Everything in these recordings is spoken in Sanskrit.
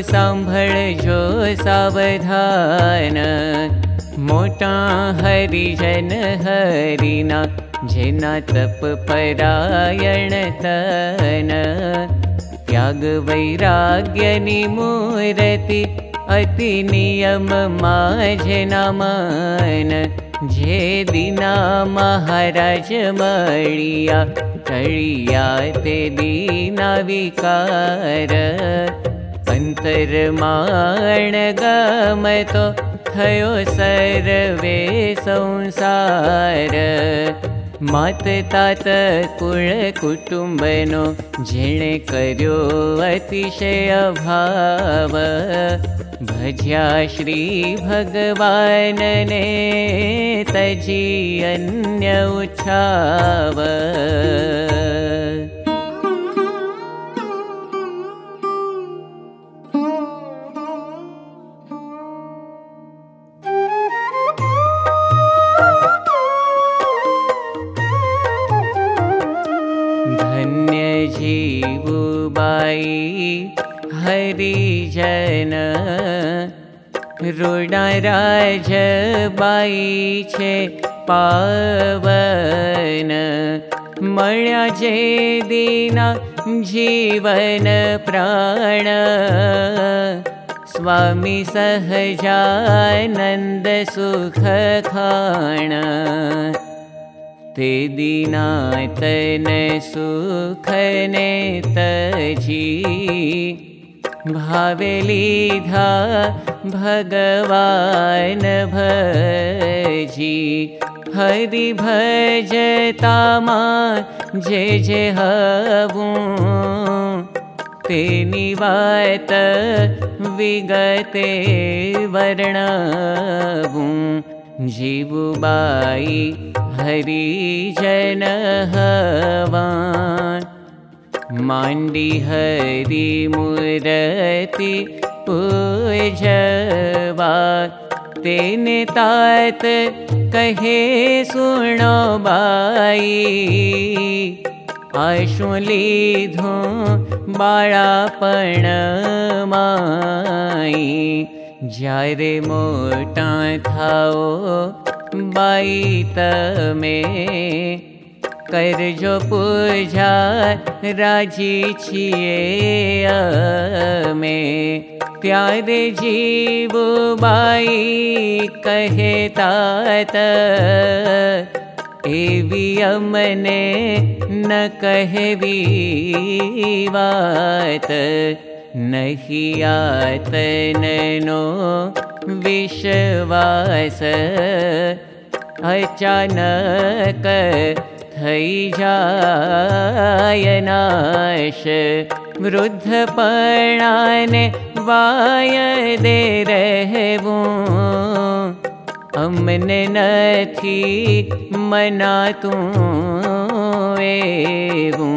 जो सावधान। मोटा हरिजन हरिना जेना तप परायण तन। त्याग वैराग्यनि मूर्ति अति नियम माझे मन जे दिना महाराज मळिया टळिया ते दीना विकार सर्वे संसार। मात तात कुळ कुटुंबनो जेणे कर्यो अतिशय भाव। भज्या श्री भगवानने तजी अन्य उच्छाव हरिजन रुणराज बाई छे पावन। मण्या जे दीना जीवन प्राण। स्वामी सहजानन्द सुख खाण ते दीनातन सुखने तजी। भावेलीधा भगवान भजी। हरि भजतामा जे जे हवू। तेनी वात विगते वर्णवू जीवुबाई हरिजन हवान्। माण्डि हरि मूरति तात कहे सुनो बाई। आशु लीधो बाळापण माई જ્યારે મોટા થાઓ બાઈ તમે કરજો પૂજા રાજી છીએ અમે ત્યારે જીવો બાઈ કહેતા એવી અમને ન કહેવી વાત नहियातननो विश्वास अचानक थै जायनाश वृद्धपणाने वाय दे रहवो। अमने नथी मनातू एवं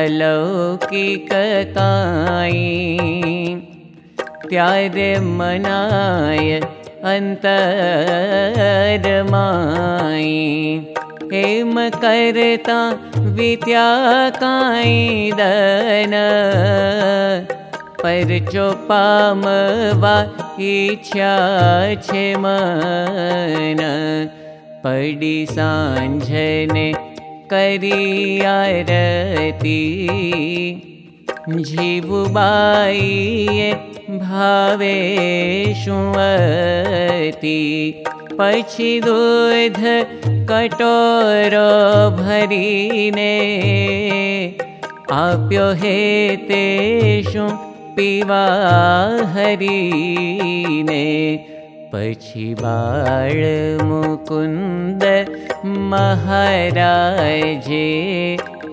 अलौकिकताय कीकं मनाय अन्तरमाय हेम करता विद्याकाय दन। काय दन इच्छा छे मन। पडि साञ्झने ियरती जिबुबाइय भावे शु दूध कटोरो भरीने आप्यो हे तेषु पीवा हरिने बाळ मुकुन्द महाराजे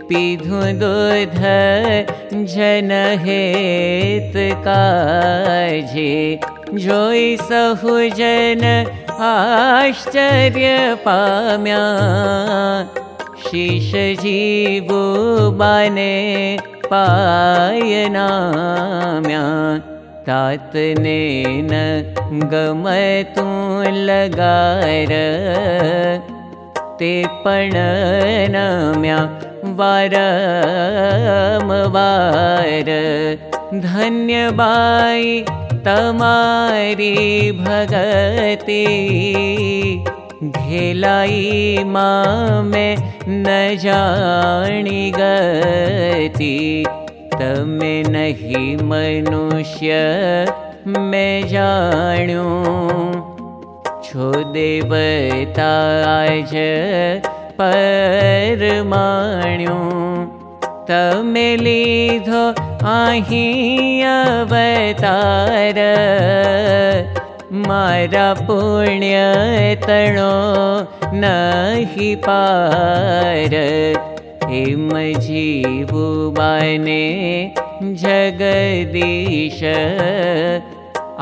पीधु दूध जनहेत काजे जोई सहुजन आश्चर्य पाम्या। शीश जीवु बाने पायनाम्या तातने न गमतु लगार ते पण नम्या वारमवार धन्यबाई तमारी भगति घेलाई माँ न जानी गति तमे नहीं मनुष्य मैं जाण्यू छो देवता आज परमाण्यू तमे लीधो आही अवतार मारा पुण्य तणो नहि पार हिम जीवु बाने जगदीश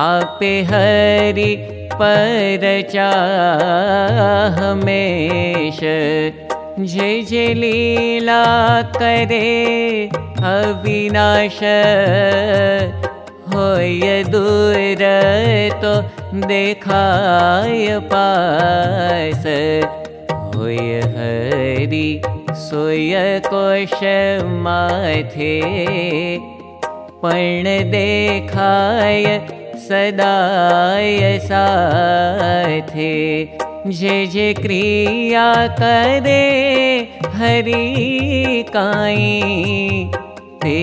आपे हरि परचा हमेश जे जे लीला करे अविनाश होय दूर तो देखाय पास। होय हरि माथे पण देखाय सदाय जे क्रिया करे हरि काई ते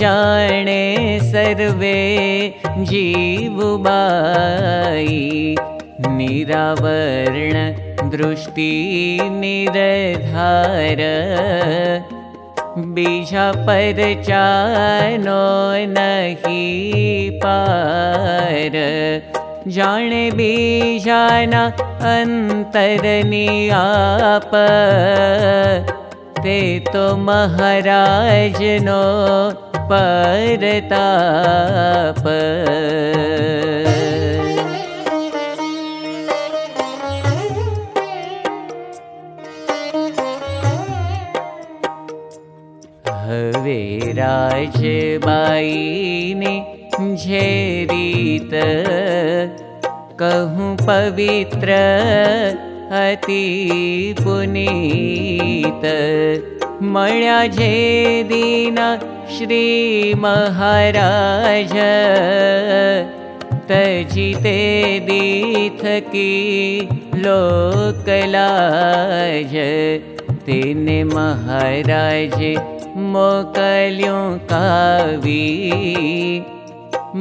जाने सर्वे जीवबाई। निरावर्ण दृष्टि निरधार बीजा पर। चानो नहीं पार जाने बीजाना अंतरनी आप। ते तो महाराज नो परताप राजबाईने झेरीत कहूँ पवित्र अति पुनीत। मण्या जे दीना श्री महाराज तजिते दीथ की लोकलाज। तेने महाराज मोकल्यों कावी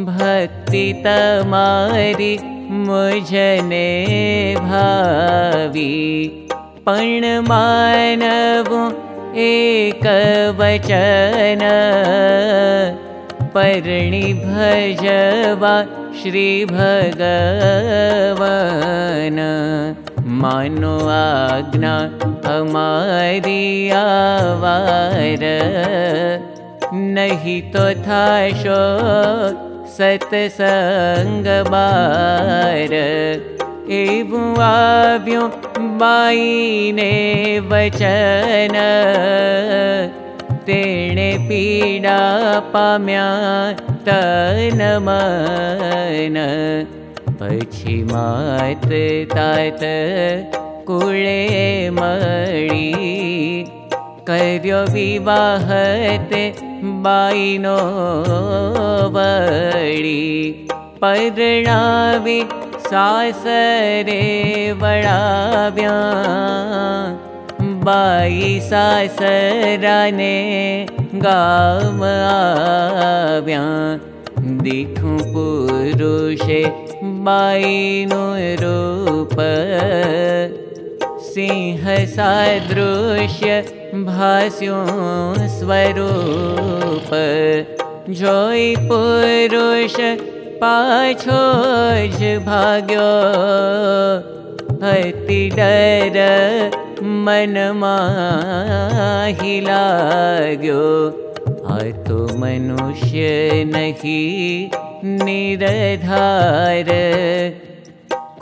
भक्ति तमारी मुझने भावी। पण मानवु एक वचन परणी भजवा श्री भगवन। मानो आज्ञा हमारी आवार नहीं तो आव्यो बाईने वचन। तेणे पीडा पाम्या तनमन पछी मात तात कुळे मळी कर्यो विवाहते बाईनो वळी परणावी बाई सासराने गाव आव्या। दिखूं पुरुषे बाईनो रूप सिंह सादृश्य भास्यो स्वरूप। जोई पुरुष पाछो ज भाग्यो। अति डर मन लाग्यो। आ तो मनुष्य नहीं निरधार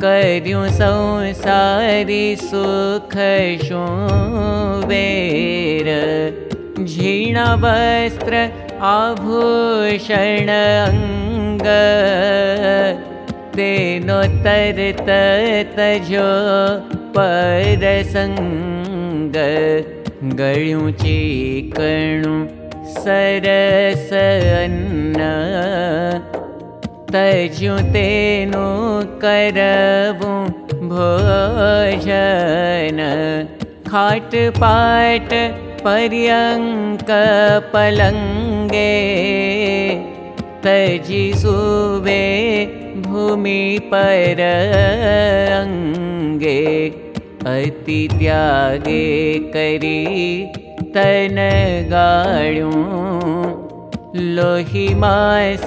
कर्यूं संसारी सुख शो वेर। झीणा वस्त्र आभूषण अङ्ग तेनो तरत तजो परसङ्ग गळ्यूं चीकणु सरस अन्न तज्यूं तेनु करवुं भोजन। खाट पाट पर्यङ्क पलङ्गे। तजि सुवे भूमि पर अङ्गे अति त्यागे करी तन गाळ्यूं। लोहि मास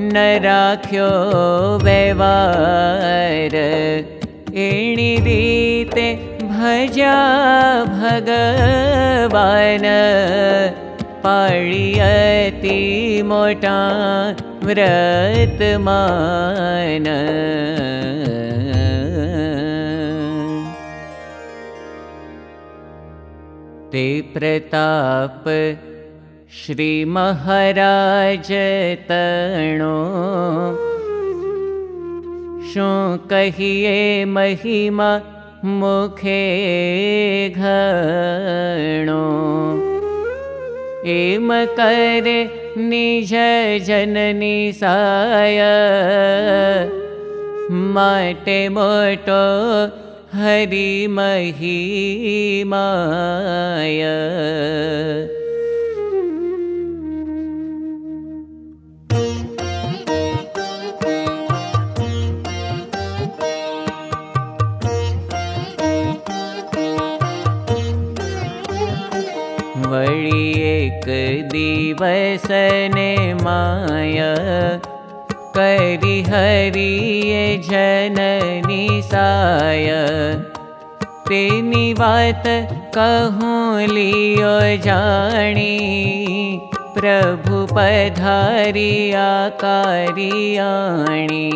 न राख्यो व्यवहार। एणी रीते भजा भगवान। पाळियति मोटा व्रतमान। ते प्रताप श्री महाराज शो कहिए महिमा मुखे घणो। एम करे निज जननी साय। माटे मोटो हरि महिमाय दिवसने माया। करि हरि जननी साय। तेनी वात कहूँ लियो जानी। प्रभु पधारिया कारियाणी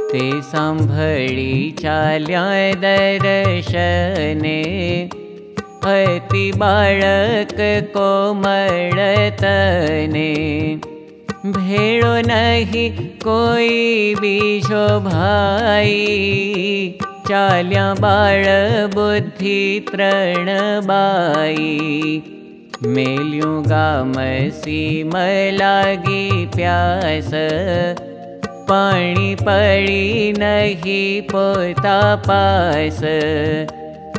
ते सम्भळी चाल्या दर्शने अति बाळक कोमळतने भेड़ो नहीं कोई बीजो भाई। चाल्या बाळ बुद्धि तृण बाई। मेल्यूं गाम सीम लागी प्यास। पाणी पड़ी नहीं पोता पास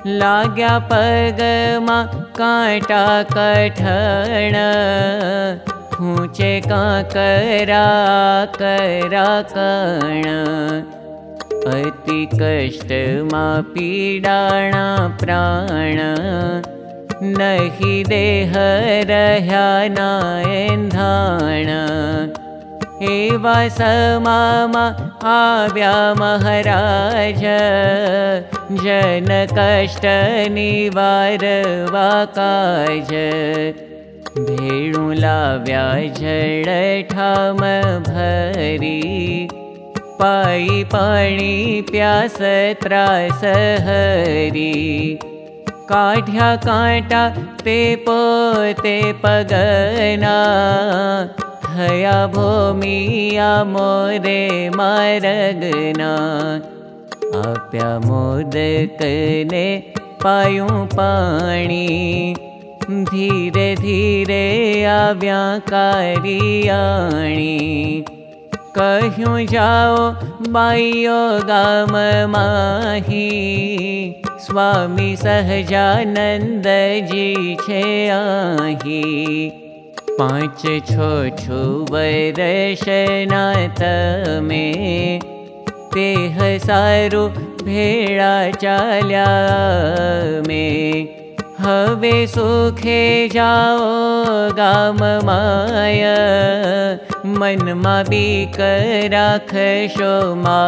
लाग्या पगमा कांटा कठण। खूचे काकरा करा कण। अति कष्ट मा पीडाणा प्राण। नहीं देह रह्या नायंधाण एवा समामा आव्या महाराज जन कष्ट निवार वाकाज भेणु लाव्या जड़ ठाम भरी पाई पाणी प्यास त्रास हरी. काढ्या काटा ते पोते पगना थया भूमिया मोरे मारगना आप्या मोदकने पायूं पाणी धीरे धीरे आव्या कारियाणी કહ્યું જાઓ બાઈઓ ગામમાંહી સ્વામી સહજાનંદજી છે આહી पाचो वै दशना तमे तेहसारु भेडा चल्यामे हवे सुखे जा गा मया मनमा बीकरशो मा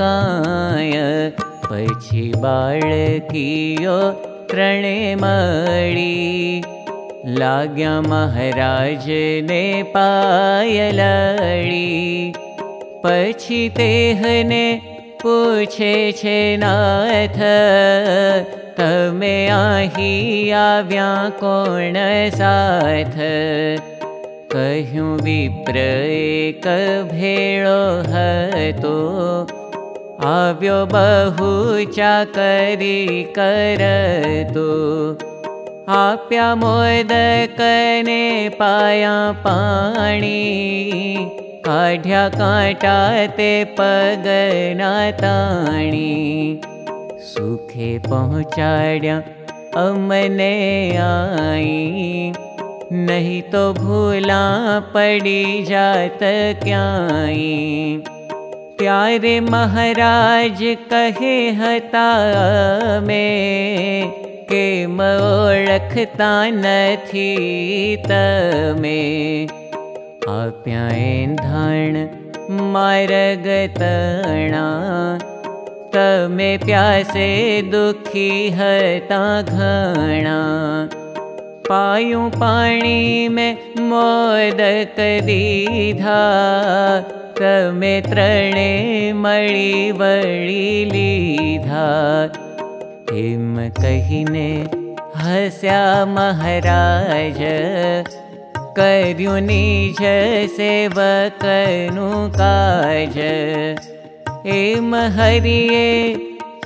काय। पठि बाळकियो ते मि લાગ્યા મહારાજને પાયલડી પછી તેહને પૂછે છે નાથ તમે અહીં આવ્યા કોણ સાથ કહ્યું વિપ્ર એક ભેળો હતો આવ્યો બહુ ચાકરી કરતો आप्या मोदकने पाया पाणी काढ्या काटा ते पगना ताणी सुखे पहुँचाड्या अमने आई नहीं तो भूला पड़ी जात क्याई. प्यारे महाराज कहे हता में मोड़खता नथी तमे। आप्याए धण मार्गतणा। तमे प्यासे दुखी हता घणा। पायूं पाणी में मोदक दीधा। तमे त्रणे मळी वळी लीधा म कहिने हस्या महराय करु हरिय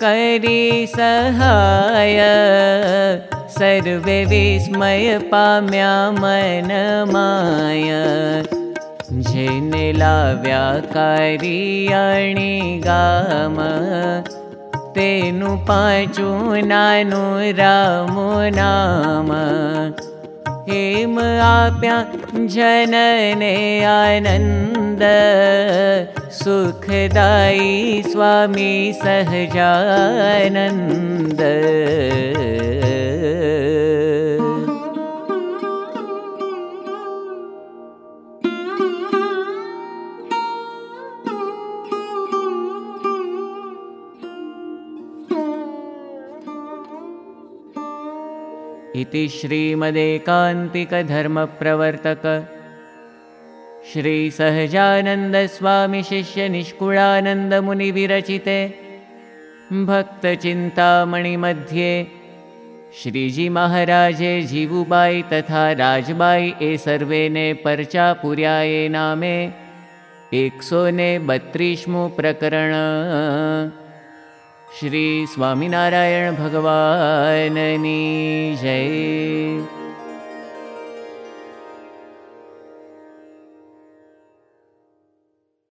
करि सहाय। सर्वे विस्मय प्या मनमाया जला व्याकारियाणि गाम। तेनु पाचू नानु रामु नाम। हेम आप्या जनने आनन्द। सुखदायी स्वामी सहजानन्द इति श्रीमदेकान्तिकधर्मप्रवर्तक। श्रीसहजानन्दस्वामिशिष्यनिष्कुलानन्दमुनिविरचिते। भक्तचिन्तामणिमध्ये श्रीजीमहाराजे जीवुबाई तथा राजबाई ए सर्वेने पर्चापुर्याये नामे। एकसोने बत्रीस्मु प्रकरण श्री स्वामिनारायण भगवाननी जय